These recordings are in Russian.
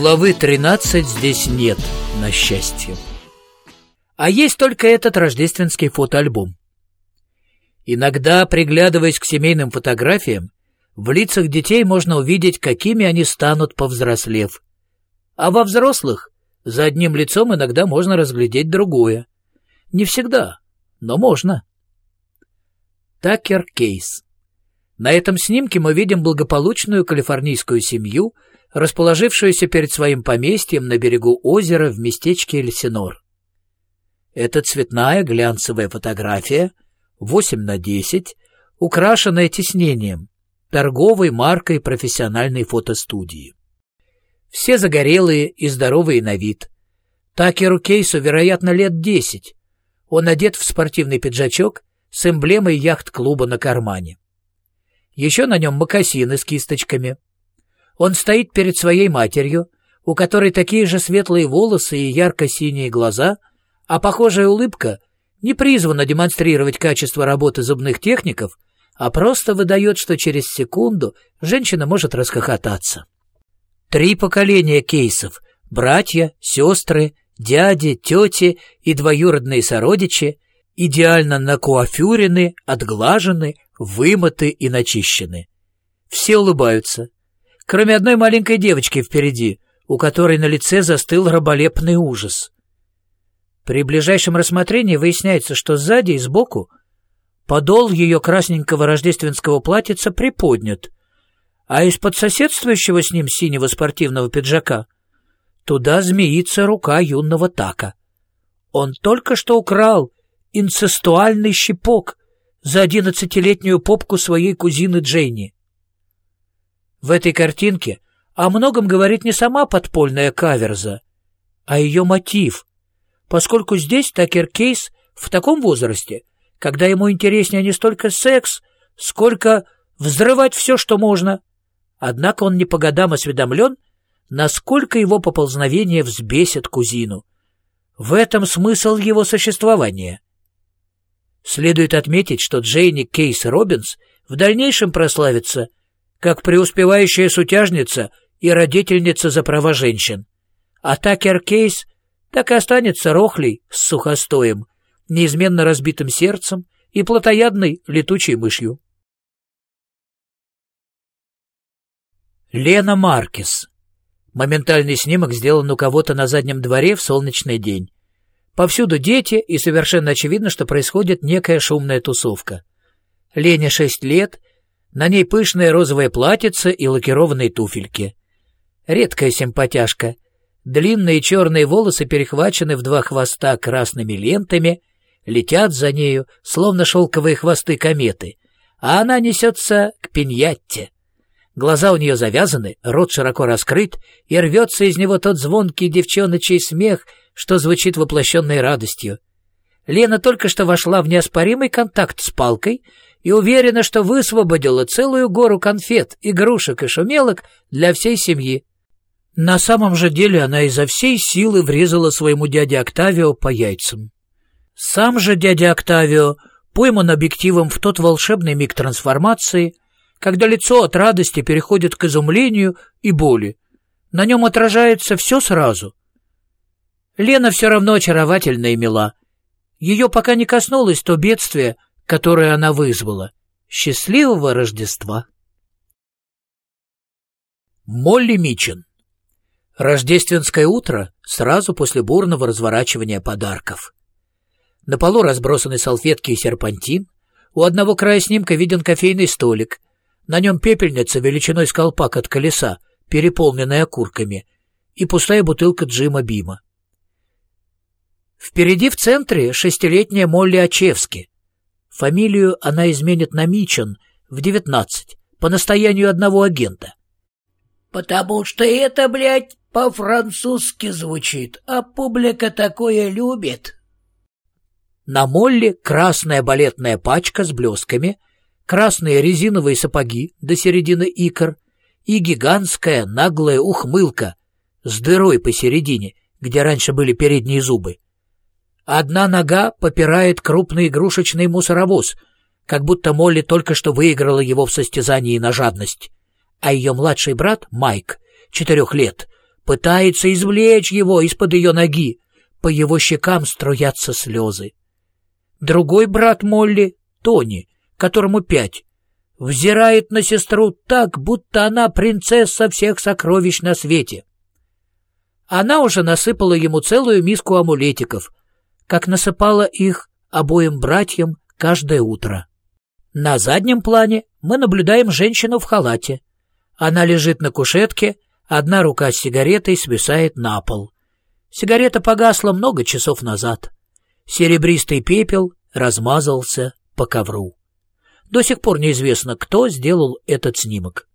Главы 13 здесь нет, на счастье. А есть только этот рождественский фотоальбом. Иногда, приглядываясь к семейным фотографиям, в лицах детей можно увидеть, какими они станут, повзрослев. А во взрослых за одним лицом иногда можно разглядеть другое. Не всегда, но можно. Такер Кейс. На этом снимке мы видим благополучную калифорнийскую семью, расположившуюся перед своим поместьем на берегу озера в местечке Эльсинор. Это цветная глянцевая фотография, 8 на 10, украшенная тиснением, торговой маркой профессиональной фотостудии. Все загорелые и здоровые на вид. Такеру Кейсу, вероятно, лет десять. Он одет в спортивный пиджачок с эмблемой яхт-клуба на кармане. Еще на нем мокасины с кисточками. Он стоит перед своей матерью, у которой такие же светлые волосы и ярко-синие глаза, а похожая улыбка не призвана демонстрировать качество работы зубных техников, а просто выдает, что через секунду женщина может расхохотаться. Три поколения кейсов — братья, сестры, дяди, тети и двоюродные сородичи — идеально накуафюрены, отглажены, вымыты и начищены. Все улыбаются, кроме одной маленькой девочки впереди, у которой на лице застыл раболепный ужас. При ближайшем рассмотрении выясняется, что сзади и сбоку подол ее красненького рождественского платьица приподнят, а из-под соседствующего с ним синего спортивного пиджака туда змеится рука юного Така. Он только что украл инцестуальный щипок за одиннадцатилетнюю попку своей кузины Джейни. В этой картинке о многом говорит не сама подпольная каверза, а ее мотив, поскольку здесь Такер Кейс в таком возрасте, когда ему интереснее не столько секс, сколько взрывать все, что можно. Однако он не по годам осведомлен, насколько его поползновение взбесит кузину. В этом смысл его существования. Следует отметить, что Джейни Кейс Робинс в дальнейшем прославится как преуспевающая сутяжница и родительница за права женщин. А Такер Кейс так и останется рохлей с сухостоем, неизменно разбитым сердцем и плотоядной летучей мышью. Лена Маркес. Моментальный снимок сделан у кого-то на заднем дворе в солнечный день. Повсюду дети, и совершенно очевидно, что происходит некая шумная тусовка. Лене шесть лет, на ней пышное розовое платьице и лакированные туфельки. Редкая симпатяшка. Длинные черные волосы перехвачены в два хвоста красными лентами, летят за нею, словно шелковые хвосты кометы, а она несется к пиньятте. Глаза у нее завязаны, рот широко раскрыт, и рвется из него тот звонкий девчоночий смех, что звучит воплощенной радостью. Лена только что вошла в неоспоримый контакт с палкой и уверена, что высвободила целую гору конфет, игрушек и шумелок для всей семьи. На самом же деле она изо всей силы врезала своему дяде Октавио по яйцам. Сам же дядя Октавио пойман объективом в тот волшебный миг трансформации, когда лицо от радости переходит к изумлению и боли. На нем отражается все сразу. Лена все равно очаровательна и мила. Ее пока не коснулось то бедствие, которое она вызвала. Счастливого Рождества! Молли Митчен Рождественское утро сразу после бурного разворачивания подарков. На полу разбросаны салфетки и серпантин. У одного края снимка виден кофейный столик, на нем пепельница величиной с колпак от колеса, переполненная окурками, и пустая бутылка Джима Бима. Впереди в центре шестилетняя Молли Ачевски. Фамилию она изменит на Мичен в девятнадцать, по настоянию одного агента. «Потому что это, блядь, по-французски звучит, а публика такое любит». На Молли красная балетная пачка с блесками — красные резиновые сапоги до середины икр и гигантская наглая ухмылка с дырой посередине, где раньше были передние зубы. Одна нога попирает крупный игрушечный мусоровоз, как будто Молли только что выиграла его в состязании на жадность. А ее младший брат, Майк, четырех лет, пытается извлечь его из-под ее ноги. По его щекам струятся слезы. Другой брат Молли, Тони, которому пять, взирает на сестру так, будто она принцесса всех сокровищ на свете. Она уже насыпала ему целую миску амулетиков, как насыпала их обоим братьям каждое утро. На заднем плане мы наблюдаем женщину в халате. Она лежит на кушетке, одна рука с сигаретой свисает на пол. Сигарета погасла много часов назад. Серебристый пепел размазался по ковру. До сих пор неизвестно, кто сделал этот снимок.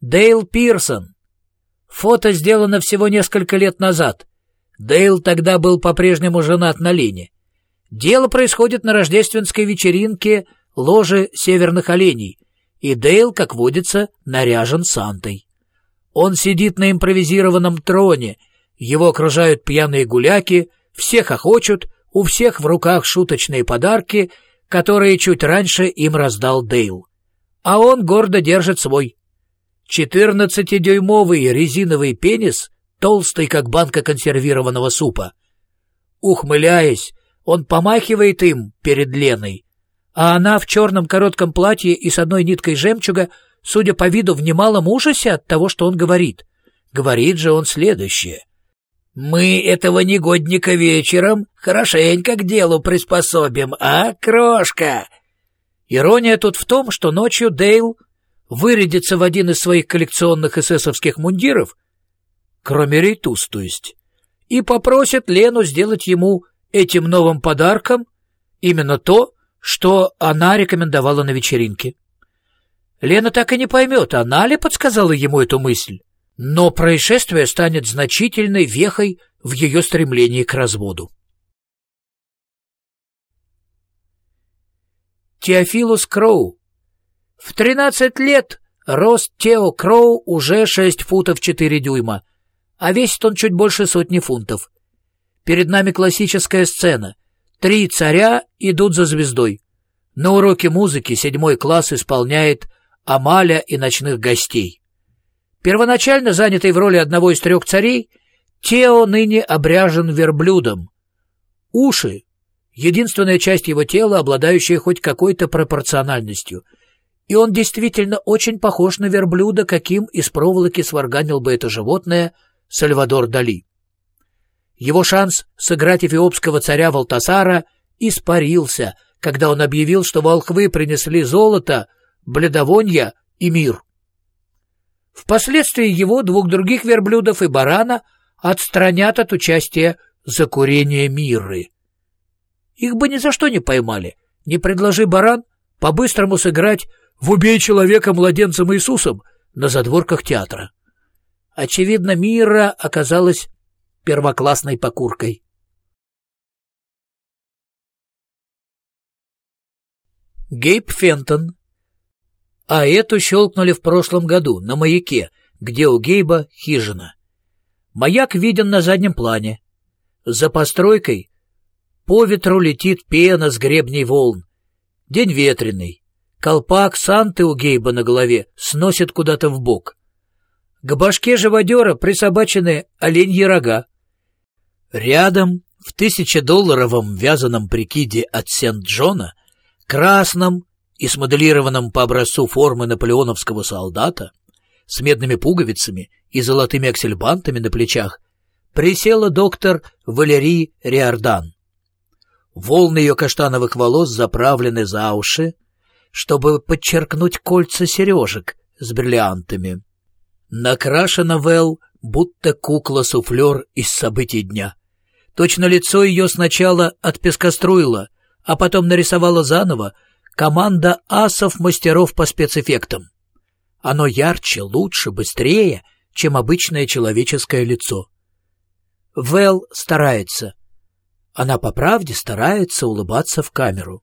Дейл Пирсон. Фото сделано всего несколько лет назад. Дейл тогда был по-прежнему женат на Лене. Дело происходит на рождественской вечеринке ложи северных оленей, и Дейл, как водится, наряжен Сантой. Он сидит на импровизированном троне, его окружают пьяные гуляки, всех охочут, у всех в руках шуточные подарки, которые чуть раньше им раздал Дейл. А он гордо держит свой. Четырнадцатидюймовый резиновый пенис, толстый, как банка консервированного супа. Ухмыляясь, он помахивает им перед Леной, а она в черном коротком платье и с одной ниткой жемчуга, судя по виду, в немалом ужасе от того, что он говорит. Говорит же он следующее. «Мы этого негодника вечером хорошенько к делу приспособим, а, крошка?» Ирония тут в том, что ночью Дейл вырядится в один из своих коллекционных эсэсовских мундиров, кроме рейтуз, то есть, и попросит Лену сделать ему этим новым подарком именно то, что она рекомендовала на вечеринке. Лена так и не поймет, она ли подсказала ему эту мысль, но происшествие станет значительной вехой в ее стремлении к разводу. Теофилус Кроу. В 13 лет рост Тео Кроу уже 6 футов 4 дюйма, а весит он чуть больше сотни фунтов. Перед нами классическая сцена. Три царя идут за звездой. На уроке музыки седьмой класс исполняет «Амаля и ночных гостей». Первоначально занятый в роли одного из трех царей, Тео ныне обряжен верблюдом. Уши — единственная часть его тела, обладающая хоть какой-то пропорциональностью. И он действительно очень похож на верблюда, каким из проволоки сварганил бы это животное Сальвадор Дали. Его шанс сыграть эфиопского царя Валтасара испарился, когда он объявил, что волхвы принесли золото, бледовонья и мир. Впоследствии его, двух других верблюдов и барана отстранят от участия за курение миры. Их бы ни за что не поймали. Не предложи баран по-быстрому сыграть в «Убей человека младенцем Иисусом» на задворках театра. Очевидно, мира оказалась первоклассной покуркой. Гейб Фентон. А эту щелкнули в прошлом году на маяке, где у Гейба хижина. Маяк виден на заднем плане. За постройкой по ветру летит пена с гребней волн. День ветреный. Колпак Санты у Гейба на голове сносит куда-то в бок. К башке живодера присобачены оленьи рога. Рядом, в тысячедолларовом вязаном прикиде от Сент-Джона, красном и смоделированном по образцу формы наполеоновского солдата, с медными пуговицами и золотыми аксельбантами на плечах, присела доктор Валерий Риордан. Волны ее каштановых волос заправлены за уши, чтобы подчеркнуть кольца сережек с бриллиантами. Накрашена Вэл, будто кукла-суфлер из событий дня. Точно лицо ее сначала отпескоструила, а потом нарисовала заново команда асов-мастеров по спецэффектам. Оно ярче, лучше, быстрее, чем обычное человеческое лицо. Вэл старается. Она по правде старается улыбаться в камеру.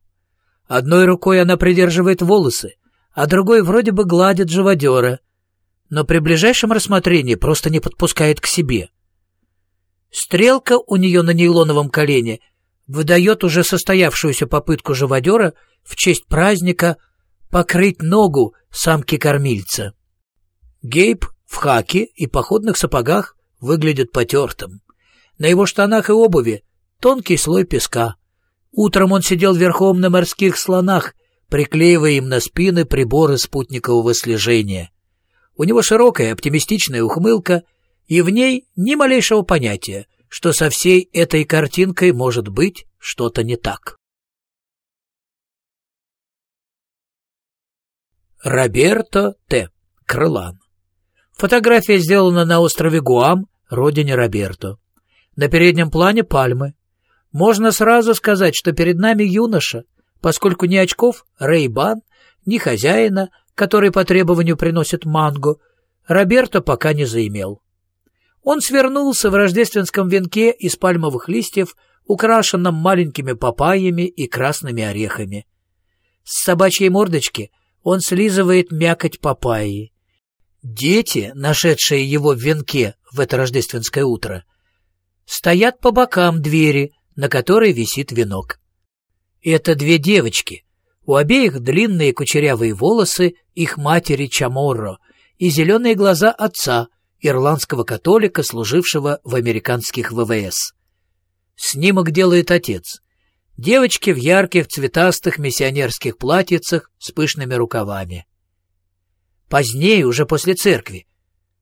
Одной рукой она придерживает волосы, а другой вроде бы гладит живодера, но при ближайшем рассмотрении просто не подпускает к себе — Стрелка у нее на нейлоновом колене выдает уже состоявшуюся попытку живодера в честь праздника покрыть ногу самки-кормильца. Гейб в хаке и походных сапогах выглядит потертым. На его штанах и обуви тонкий слой песка. Утром он сидел верхом на морских слонах, приклеивая им на спины приборы спутникового слежения. У него широкая оптимистичная ухмылка, и в ней ни малейшего понятия, что со всей этой картинкой может быть что-то не так. Роберто Т. Крылан Фотография сделана на острове Гуам, родине Роберто. На переднем плане пальмы. Можно сразу сказать, что перед нами юноша, поскольку ни очков Рейбан, ни хозяина, который по требованию приносит манго, Роберто пока не заимел. Он свернулся в рождественском венке из пальмовых листьев, украшенном маленькими папайями и красными орехами. С собачьей мордочки он слизывает мякоть папайи. Дети, нашедшие его в венке в это рождественское утро, стоят по бокам двери, на которой висит венок. Это две девочки. У обеих длинные кучерявые волосы их матери Чаморро и зеленые глаза отца, ирландского католика, служившего в американских ВВС. Снимок делает отец. Девочки в ярких цветастых миссионерских платьицах с пышными рукавами. Позднее, уже после церкви,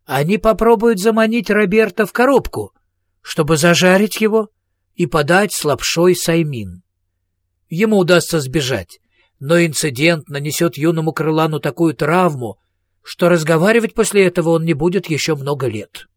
они попробуют заманить Роберта в коробку, чтобы зажарить его и подать с лапшой саймин. Ему удастся сбежать, но инцидент нанесет юному крылану такую травму, что разговаривать после этого он не будет еще много лет.